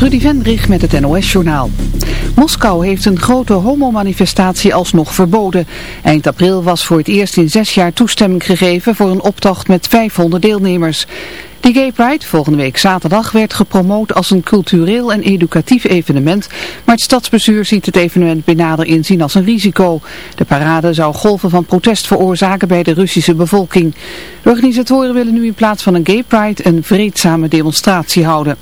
Trudy Vendrich met het NOS-journaal. Moskou heeft een grote homomanifestatie alsnog verboden. Eind april was voor het eerst in zes jaar toestemming gegeven voor een optocht met 500 deelnemers. De Gay Pride, volgende week zaterdag, werd gepromoot als een cultureel en educatief evenement, maar het stadsbestuur ziet het evenement benader inzien als een risico. De parade zou golven van protest veroorzaken bij de Russische bevolking. De organisatoren willen nu in plaats van een Gay Pride een vreedzame demonstratie houden.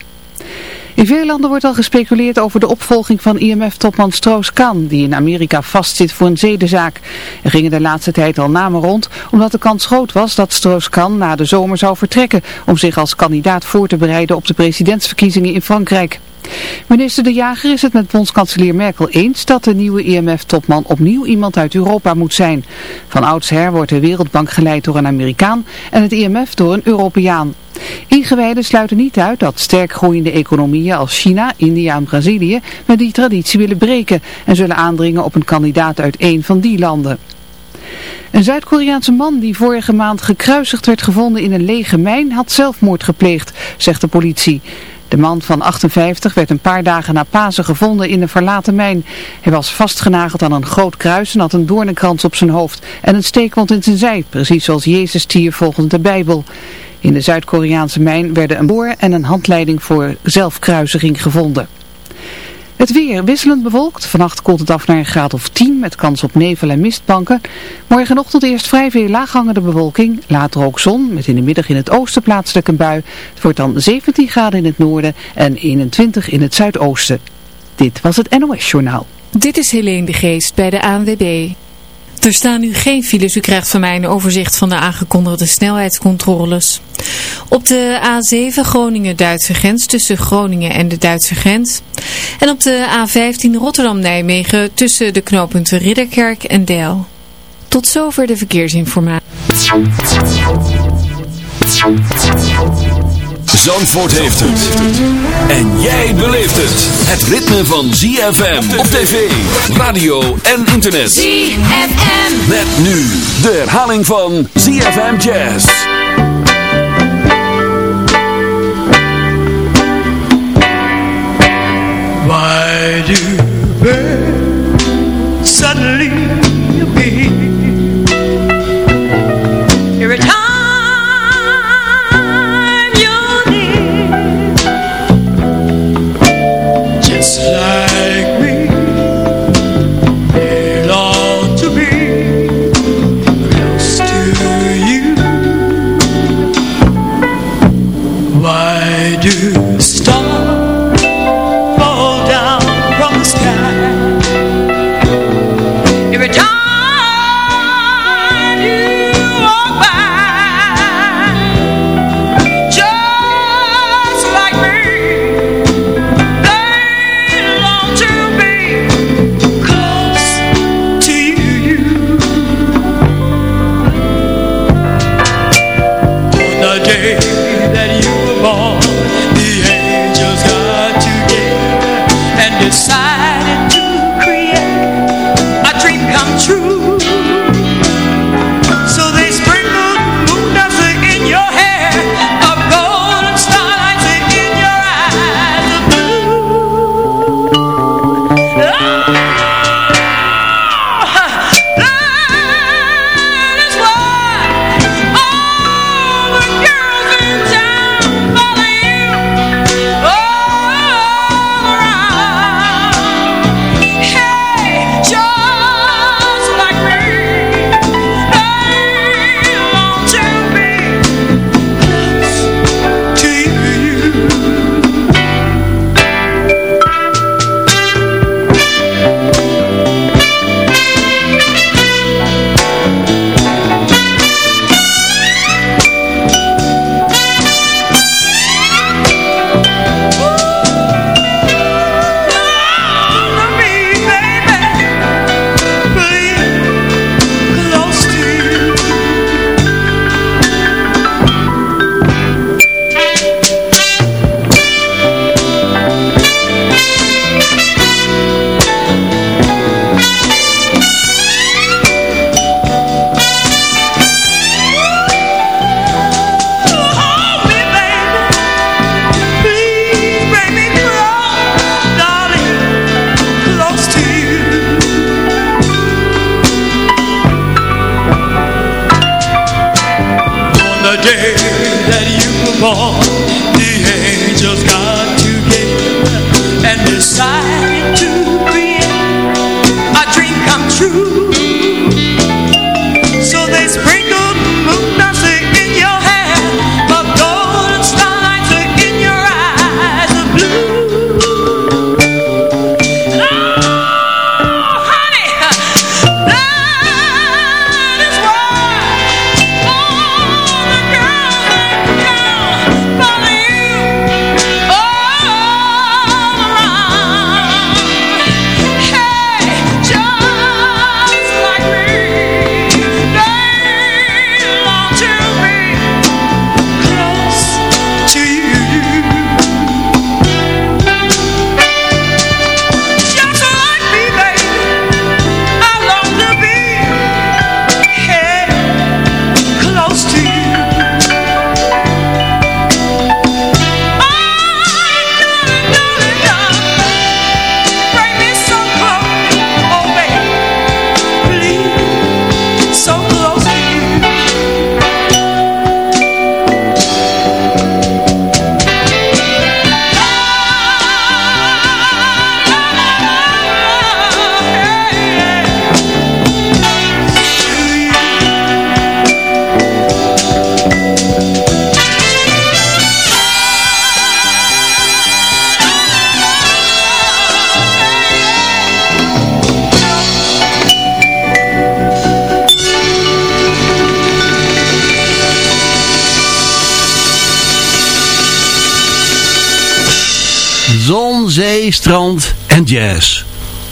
In veel landen wordt al gespeculeerd over de opvolging van IMF-topman Stroos-Kahn, die in Amerika vastzit voor een zedenzaak. Er gingen de laatste tijd al namen rond, omdat de kans groot was dat Stroos-Kahn na de zomer zou vertrekken om zich als kandidaat voor te bereiden op de presidentsverkiezingen in Frankrijk. Minister De Jager is het met bondskanselier Merkel eens dat de nieuwe IMF-topman opnieuw iemand uit Europa moet zijn. Van oudsher wordt de Wereldbank geleid door een Amerikaan en het IMF door een Europeaan. Ingewijden sluiten niet uit dat sterk groeiende economieën als China, India en Brazilië met die traditie willen breken en zullen aandringen op een kandidaat uit één van die landen. Een Zuid-Koreaanse man die vorige maand gekruisigd werd gevonden in een lege mijn had zelfmoord gepleegd, zegt de politie. De man van 58 werd een paar dagen na Pasen gevonden in een verlaten mijn. Hij was vastgenageld aan een groot kruis en had een doornenkrans op zijn hoofd en een steekwond in zijn zij, precies zoals Jezus stier volgens de Bijbel. In de Zuid-Koreaanse mijn werden een boor en een handleiding voor zelfkruisiging gevonden. Het weer wisselend bewolkt. Vannacht koelt het af naar een graad of 10 met kans op nevel en mistbanken. Morgenochtend eerst vrij veel laaghangende bewolking. Later ook zon met in de middag in het oosten plaatselijk een bui. Het wordt dan 17 graden in het noorden en 21 in het zuidoosten. Dit was het NOS Journaal. Dit is Helene de Geest bij de ANWB. Er staan nu geen files. U krijgt van mij een overzicht van de aangekondigde snelheidscontroles. Op de A7 Groningen-Duitse grens tussen Groningen en de Duitse grens. En op de A15 Rotterdam-Nijmegen tussen de knooppunten Ridderkerk en Deil. Tot zover de verkeersinformatie. Zandvoort heeft het. En jij beleeft het. Het ritme van ZFM op tv, radio en internet. ZFM. Met nu de herhaling van ZFM Jazz. Why do birds suddenly appear every time? you're near? Just like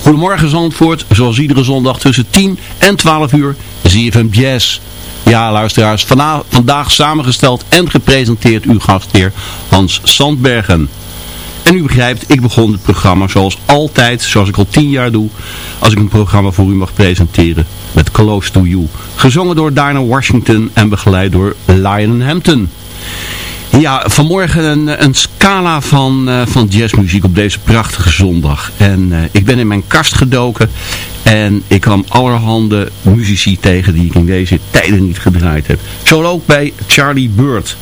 Goedemorgen Zandvoort, zoals iedere zondag tussen 10 en 12 uur ZFM Jazz. Ja luisteraars, vandaag samengesteld en gepresenteerd uw gastheer Hans Sandbergen. En u begrijpt, ik begon het programma zoals altijd, zoals ik al 10 jaar doe, als ik een programma voor u mag presenteren met Close to You. Gezongen door Dinah Washington en begeleid door Lionel Hampton. Ja, vanmorgen een, een scala van, eh, van jazzmuziek op deze prachtige zondag. En eh, ik ben in mijn kast gedoken en ik kwam allerhande muzici tegen die ik in deze tijden niet gedraaid heb. Zo ook bij Charlie Bird.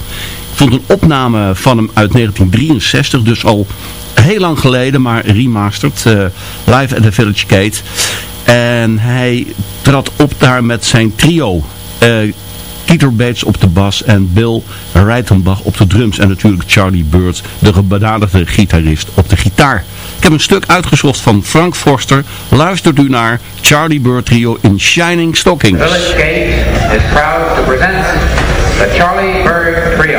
Ik vond een opname van hem uit 1963, dus al heel lang geleden, maar remastered. eh, live at the Village Gate. En hij trad op daar met zijn trio. Peter Bates op de bas en Bill Reitenbach op de drums. En natuurlijk Charlie Bird, de gebenadigde gitarist, op de gitaar. Ik heb een stuk uitgezocht van Frank Forster. Luistert u naar Charlie Bird Trio in Shining Stockings. Proud to present the Charlie Trio.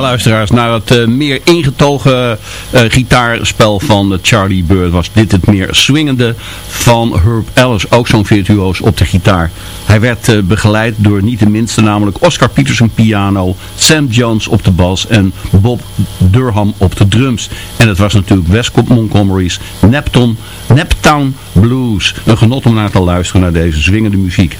Luisteraars, naar het uh, meer ingetogen uh, gitaarspel van Charlie Bird was dit het meer swingende van Herb Ellis, ook zo'n virtuoos op de gitaar. Hij werd begeleid door niet de minste, namelijk Oscar Peterson piano, Sam Jones op de bas en Bob Durham op de drums. En het was natuurlijk Westcott Montgomery's Nepton, Neptown Blues. Een genot om naar te luisteren naar deze swingende muziek.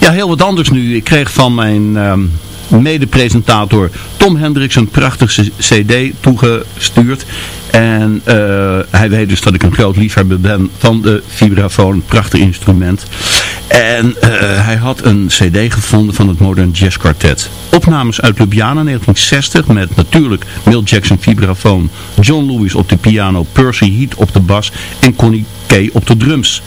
Ja, heel wat anders nu. Ik kreeg van mijn... Um, mede-presentator Tom Hendricks een prachtige cd toegestuurd. En uh, hij weet dus dat ik een groot liefhebber ben van de vibrafoon, prachtig instrument. En uh, hij had een cd gevonden van het Modern Jazz Quartet. Opnames uit Ljubljana 1960 met natuurlijk Mill Jackson vibrafoon, John Lewis op de piano, Percy Heat op de bas en Connie Kay op de drums.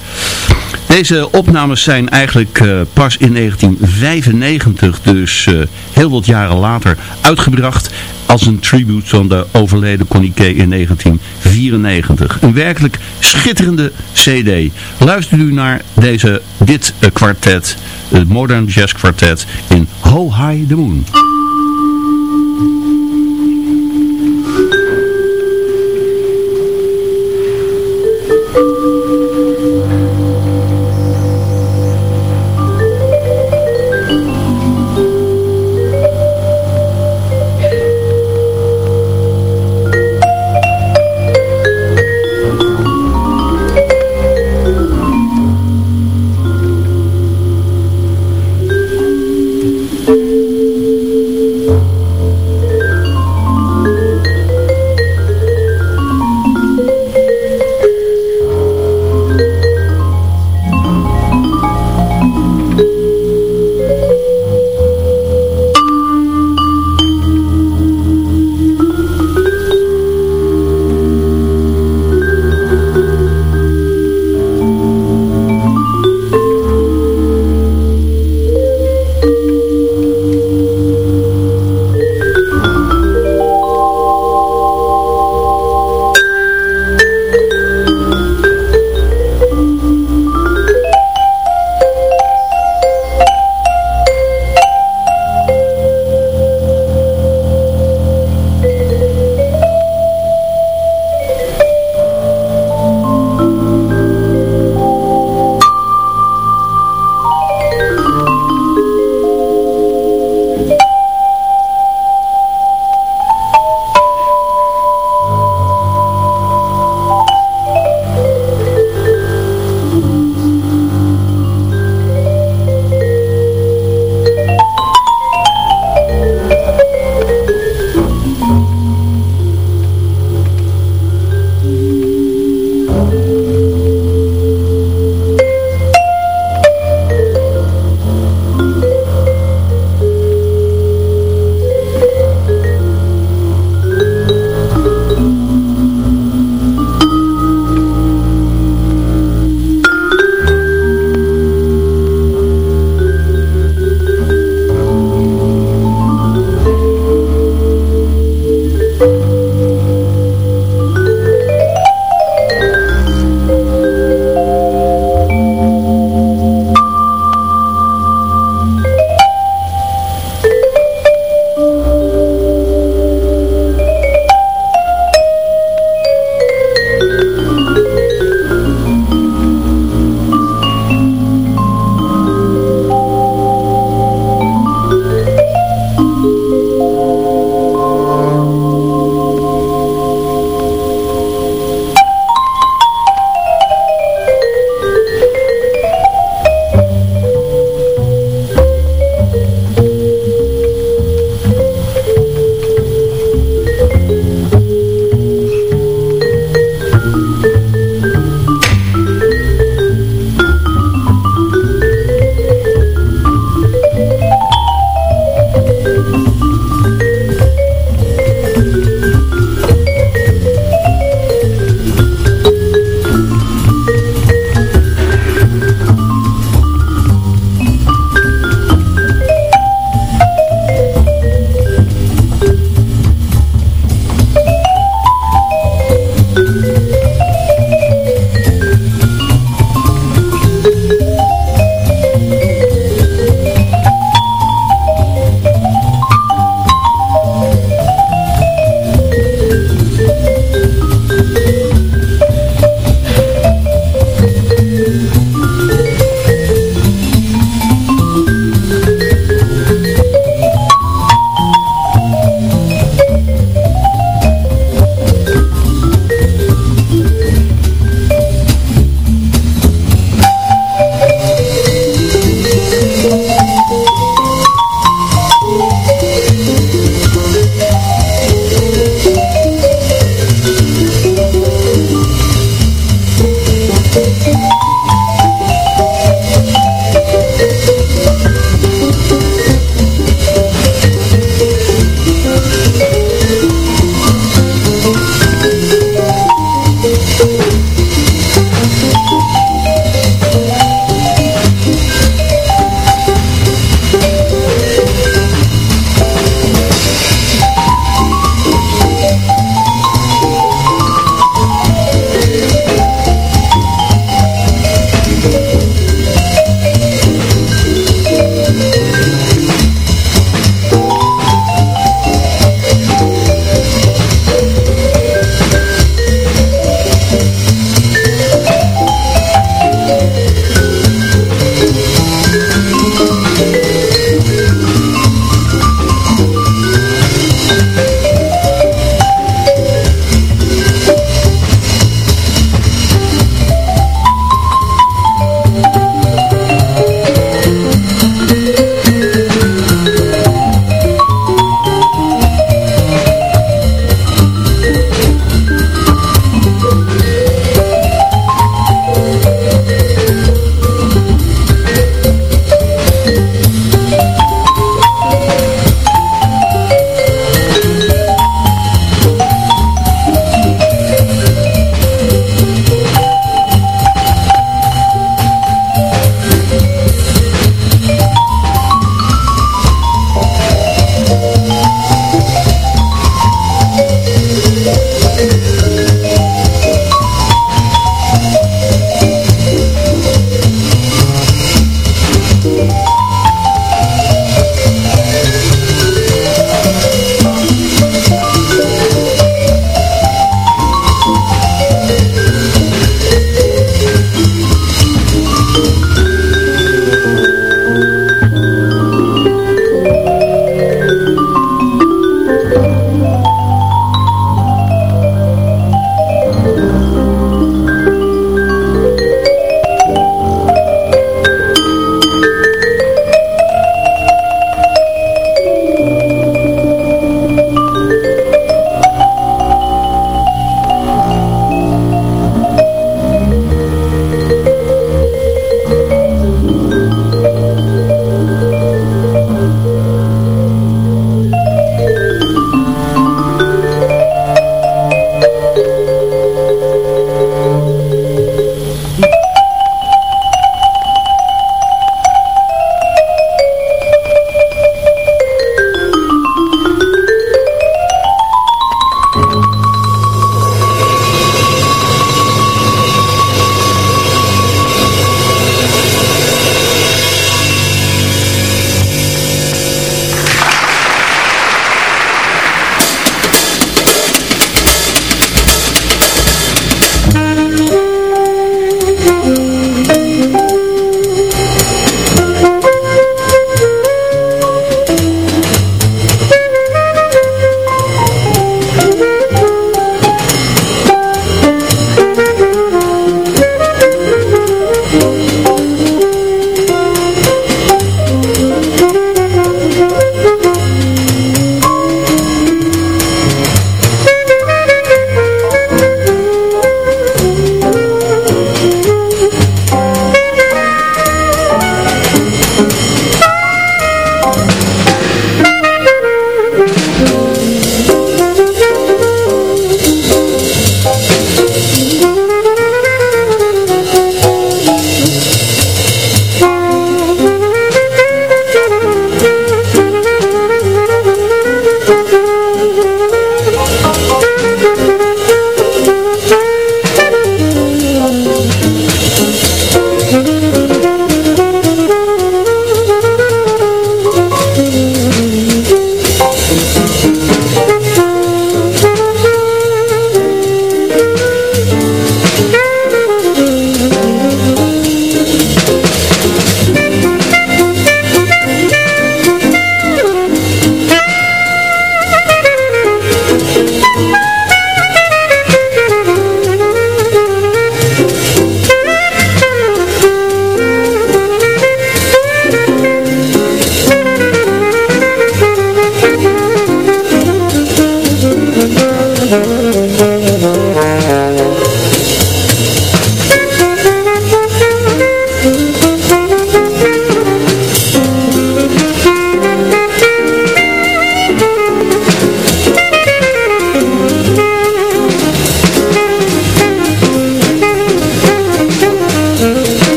Deze opnames zijn eigenlijk uh, pas in 1995, dus uh, heel wat jaren later, uitgebracht als een tribute van de overleden Connie Kay in 1994. Een werkelijk schitterende cd. Luister u naar deze, dit uh, kwartet, het Modern Jazz Quartet in Ho High the Moon.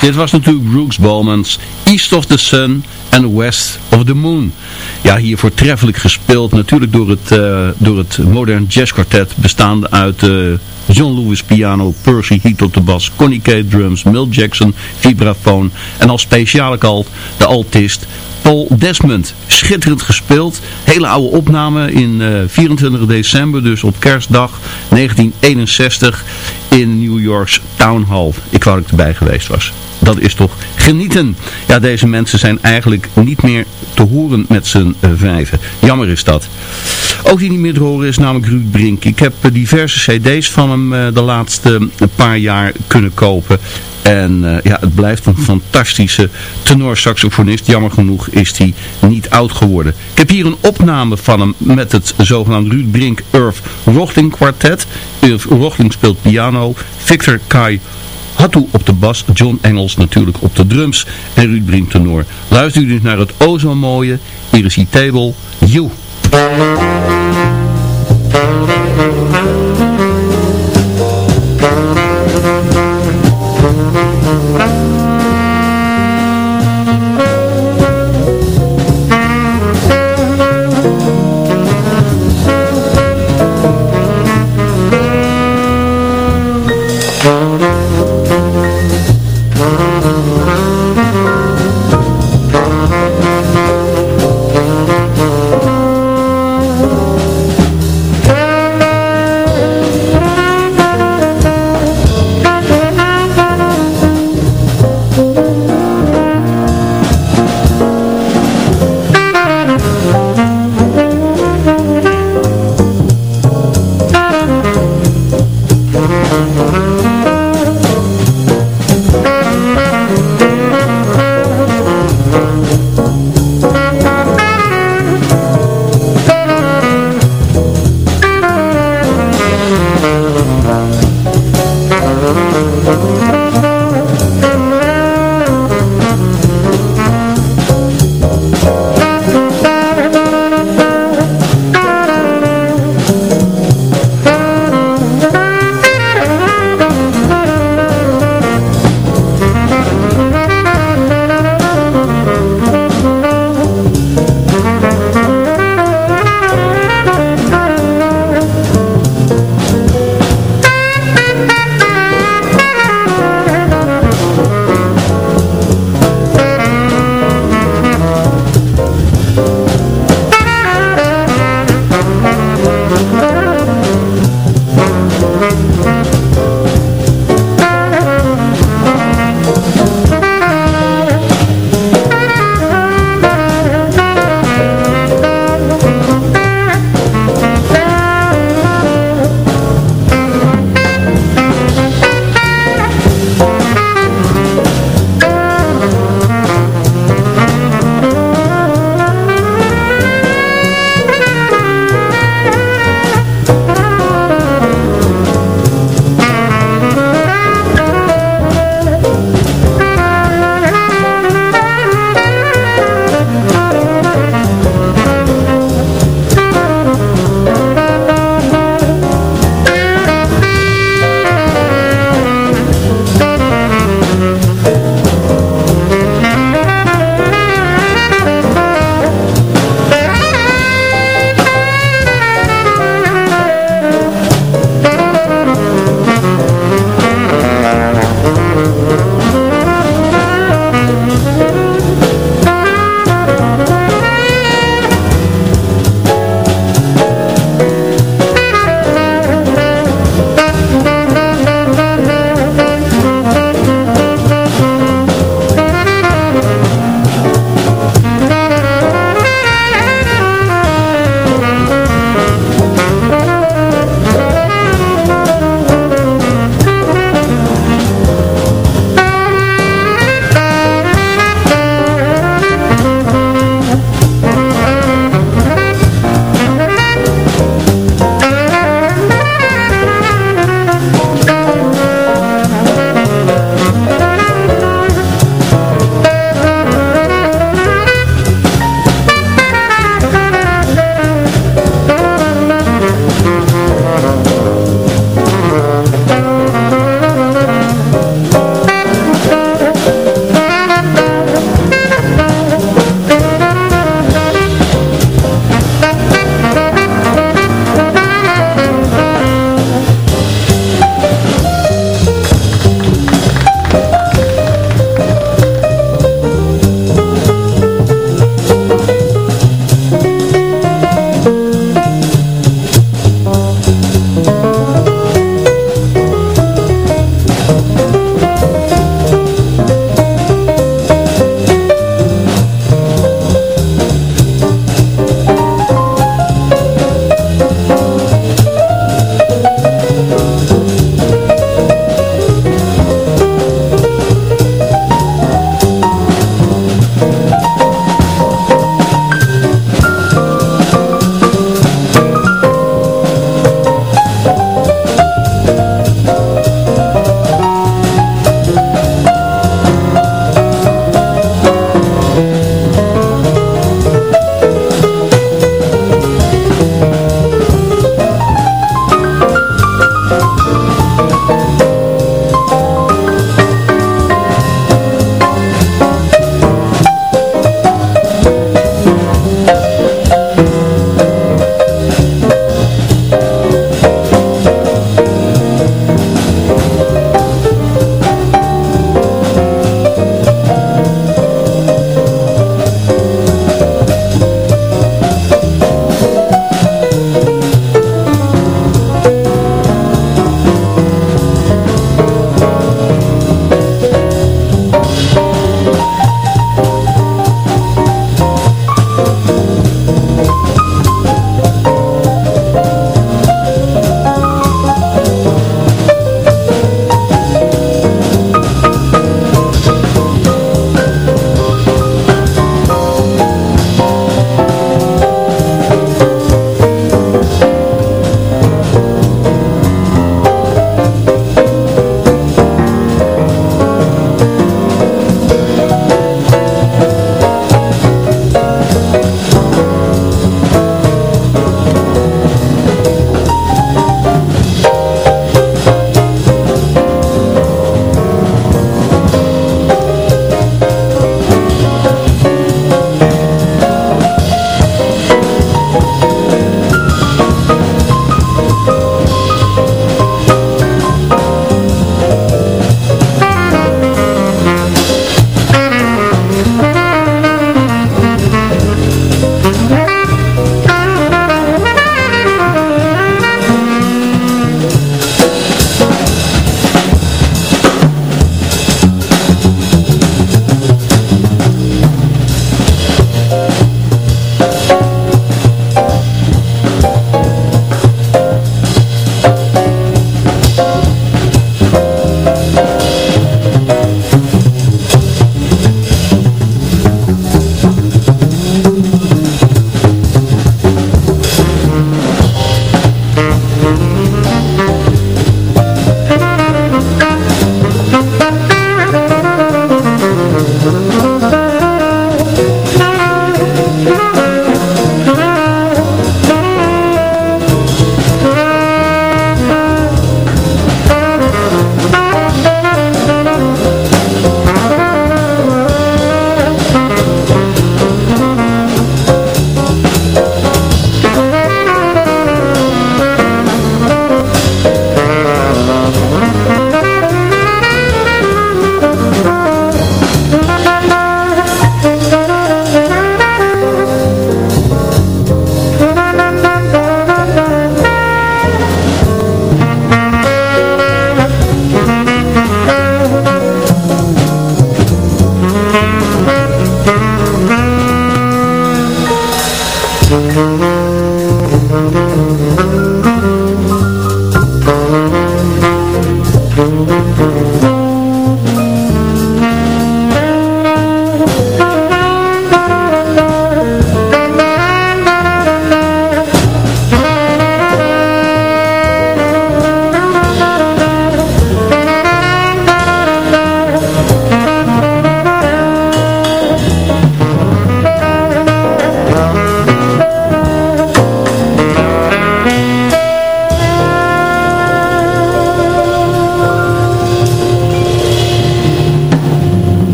Dit was natuurlijk Brooks Bowman's East of the Sun and West of the Moon. Ja, hier voortreffelijk gespeeld, natuurlijk door het, uh, door het Modern Jazz Quartet, bestaande uit uh, John Lewis piano, Percy Heath op de bas, Connie Kate drums, Mill Jackson vibrafoon en als speciale kalt de altist Paul Desmond. Schitterend gespeeld. Hele oude opname in uh, 24 december, dus op kerstdag 1961 in New York's Town Hall. Ik erbij geweest was. Dat is toch genieten. Ja, deze mensen zijn eigenlijk niet meer te horen met z'n uh, vijven. Jammer is dat. Ook die niet meer te horen is namelijk Ruud Brink. Ik heb uh, diverse cd's van hem uh, de laatste paar jaar kunnen kopen. En ja, het blijft een fantastische tenorsaxofonist. Jammer genoeg is hij niet oud geworden. Ik heb hier een opname van hem met het zogenaamde Ruud Brink Irv Rochling kwartet. Irv Rochling speelt piano. Victor Kai Hattu op de bas, John Engels natuurlijk op de drums en Ruud Brink tenor. Luister u dus naar het o zo mooie Irrecitable You.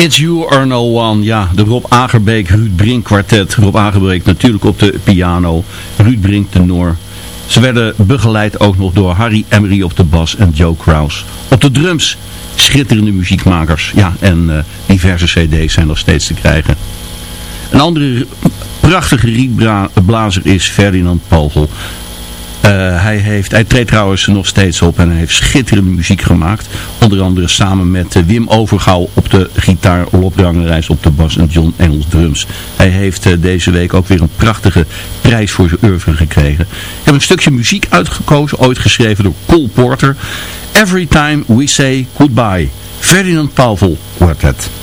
It's You or No One. Ja, de Rob Agerbeek Ruud Brink kwartet. Rob Agerbeek natuurlijk op de piano. Ruud Brink tenor. Ze werden begeleid ook nog door Harry Emery op de bas en Joe Kraus. Op de drums schitterende muziekmakers. Ja, en uh, diverse cd's zijn nog steeds te krijgen. Een andere prachtige rietblazer is Ferdinand Pogel. Uh, hij, heeft, hij treedt trouwens nog steeds op en hij heeft schitterende muziek gemaakt. Onder andere samen met uh, Wim Overgouw op de gitaar, Rangerijs op de bas en John Engels drums. Hij heeft uh, deze week ook weer een prachtige prijs voor zijn oeuvre gekregen. Ik heb een stukje muziek uitgekozen, ooit geschreven door Cole Porter. Every Time We Say Goodbye. Ferdinand Pavel Quartet.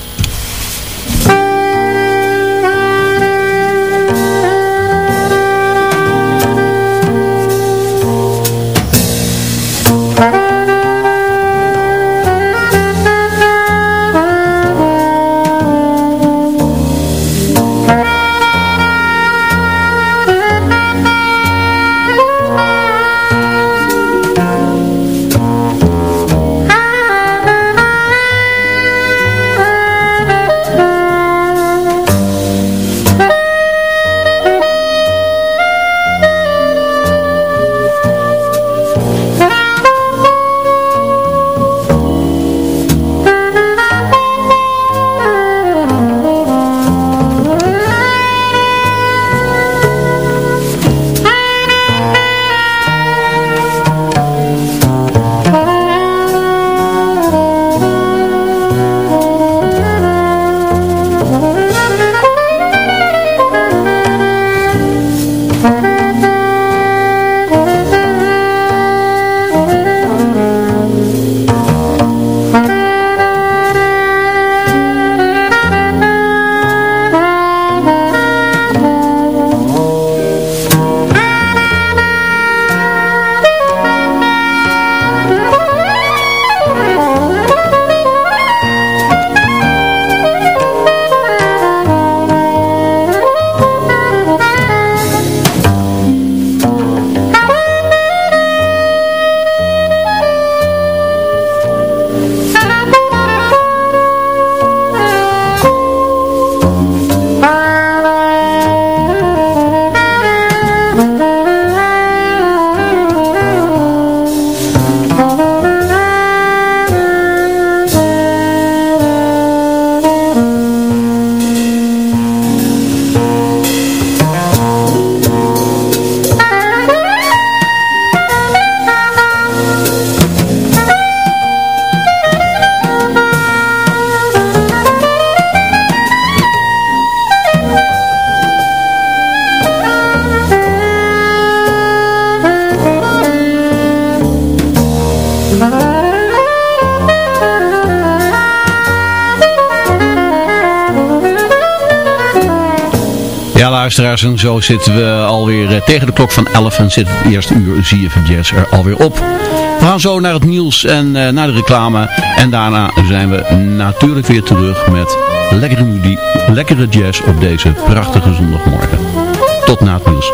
Luisteraars. En zo zitten we alweer eh, tegen de klok van 11 en zit het eerste uur ZFM Jazz er alweer op. We gaan zo naar het nieuws en uh, naar de reclame. En daarna zijn we natuurlijk weer terug met lekkere, lekkere jazz op deze prachtige zondagmorgen. Tot na het nieuws.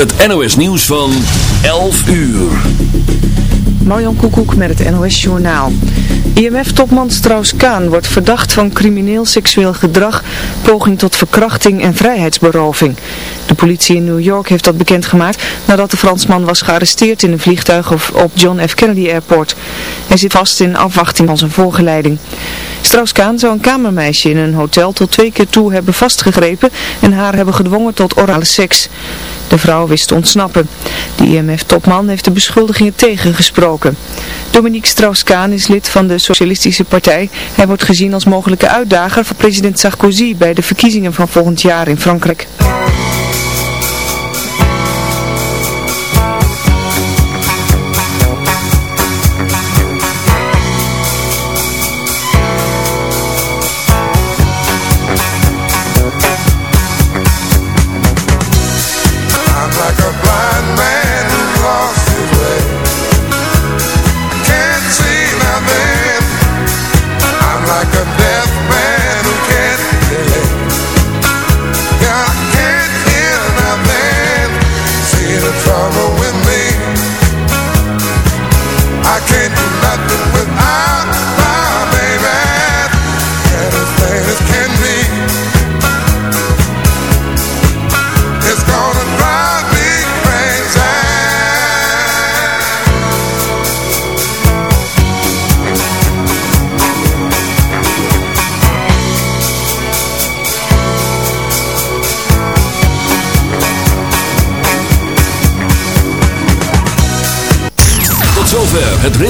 Het NOS nieuws van 11 uur. Marjan Koekoek met het NOS Journaal. IMF-topman Strauss-Kaan wordt verdacht van crimineel seksueel gedrag, poging tot verkrachting en vrijheidsberoving. De politie in New York heeft dat bekendgemaakt nadat de Fransman was gearresteerd in een vliegtuig op John F. Kennedy Airport. Hij zit vast in afwachting van zijn voorgeleiding. Strauss-Kaan zou een kamermeisje in een hotel tot twee keer toe hebben vastgegrepen en haar hebben gedwongen tot orale seks. De vrouw wist te ontsnappen. De IMF-topman heeft de beschuldigingen tegengesproken. Dominique Strauss-Kaan is lid van de Socialistische Partij. Hij wordt gezien als mogelijke uitdager van president Sarkozy bij de verkiezingen van volgend jaar in Frankrijk.